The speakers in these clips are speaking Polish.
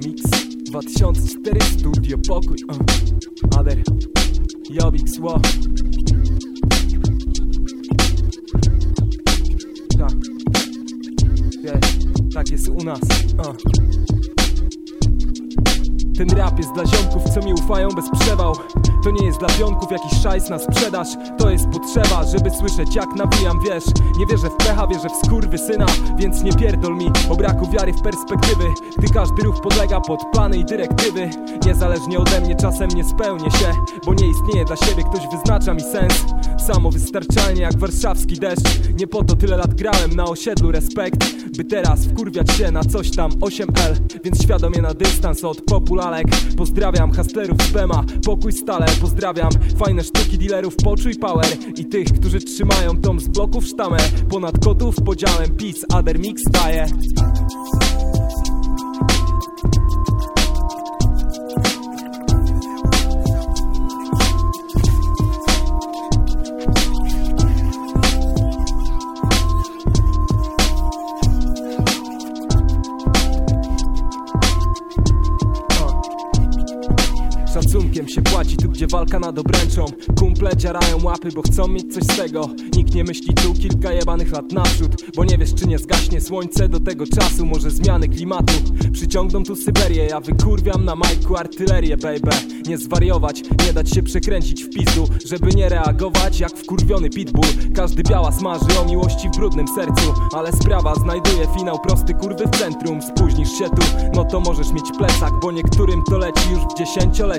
Nowy mix 2004 Studio Pokój uh. Ader Jobik Sło Tak Wiesz, tak jest u nas uh. Ten rap jest dla ziomków, co mi ufają bez przewał To nie jest dla pionków jakiś szajs na sprzedaż. To jest potrzeba, żeby słyszeć jak nawijam, wiesz. Nie wierzę w pecha, wierzę w skurwy syna Więc nie pierdol mi o braku wiary w perspektywy. Gdy każdy ruch podlega pod plany i dyrektywy. Niezależnie ode mnie czasem nie spełnię się Bo nie istnieje dla siebie, ktoś wyznacza mi sens. Samowystarczalnie jak warszawski deszcz. Nie po to tyle lat grałem na osiedlu respekt By teraz wkurwiać się na coś tam 8L Więc świadomie na dystans od popularek. Pozdrawiam hustlerów z Bema, pokój stale Pozdrawiam fajne sztuki dealerów, poczuj power. I tych, którzy trzymają tom z bloków sztamę Ponad kotów podziałem, peace, other mix daje Szacunkiem się płaci tu, gdzie walka nad obręczą. Kumple dziarają łapy, bo chcą mieć coś z tego. Nikt nie myśli tu kilka jebanych lat naprzód. Bo nie wiesz, czy nie zgaśnie słońce do tego czasu. Może zmiany klimatu przyciągną tu Syberię. Ja wykurwiam na majku artylerię, baby. Nie zwariować, nie dać się przekręcić w pizdu. Żeby nie reagować jak wkurwiony pitbull. Każdy biała smaży o miłości w brudnym sercu. Ale sprawa znajduje finał prosty kurwy w centrum. Spóźnisz się tu, no to możesz mieć plecak. Bo niektórym to leci już w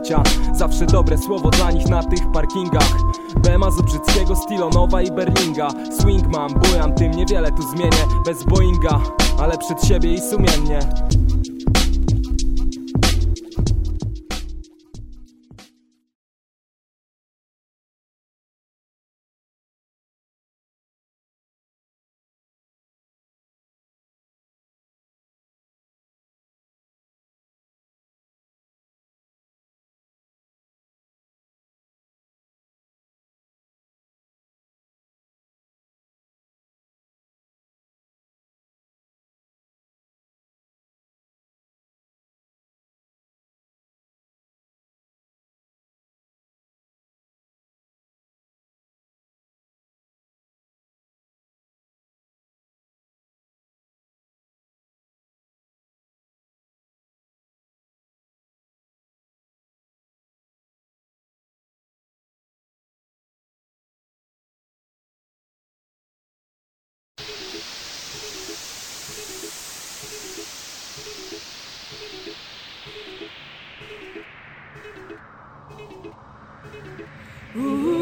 dziesięciolecia Zawsze dobre słowo dla nich na tych parkingach. Bema Zubrzyckiego, Stilonowa i Berlinga. Swing mam, bujam, tym niewiele tu zmienię. Bez Boeinga, ale przed siebie i sumiennie Ooh.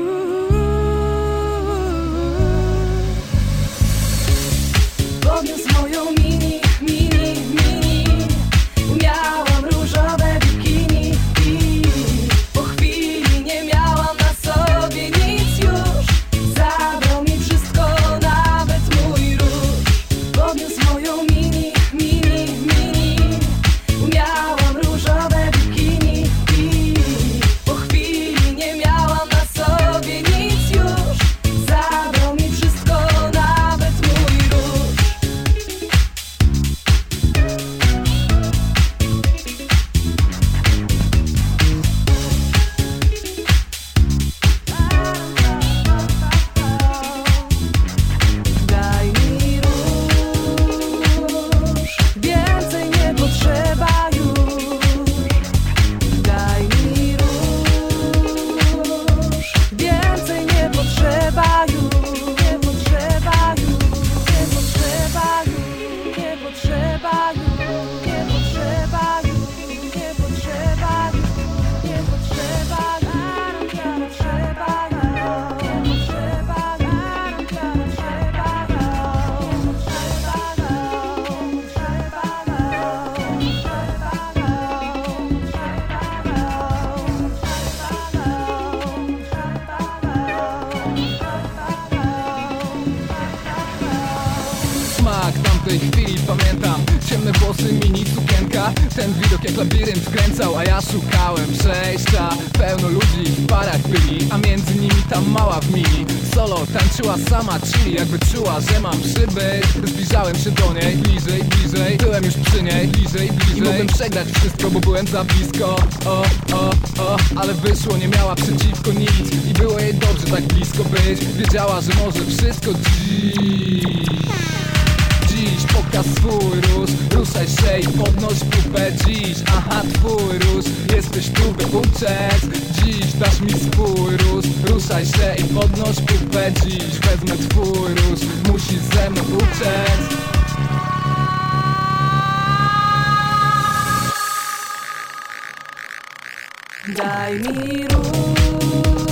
Tamtej chwili pamiętam. Ciemne włosy, mini sukienka Ten widok jak labirynt wkręcał A ja szukałem przejścia. Pełno ludzi w parach byli A między nimi ta mała w mini Solo tańczyła sama chili Jakby czuła, że mam przybyć Zbliżałem się do niej bliżej, bliżej. Byłem już już przy niej Bliżej, bliżej. I mogłem przegrać wszystko, bo byłem za blisko. O, o, o Ale wyszło, nie miała przeciwko nic. I było jej dobrze tak blisko być. Wiedziała, że może wszystko dziś Dziś pokaż swój Ruszaj się i podnoś pupę Dziś, aha twój Jesteś tu by uczec Dziś dasz mi swój Ruszaj się i podnoś pupę Dziś wezmę twój róż Musisz ze mną uczec Daj mi róż,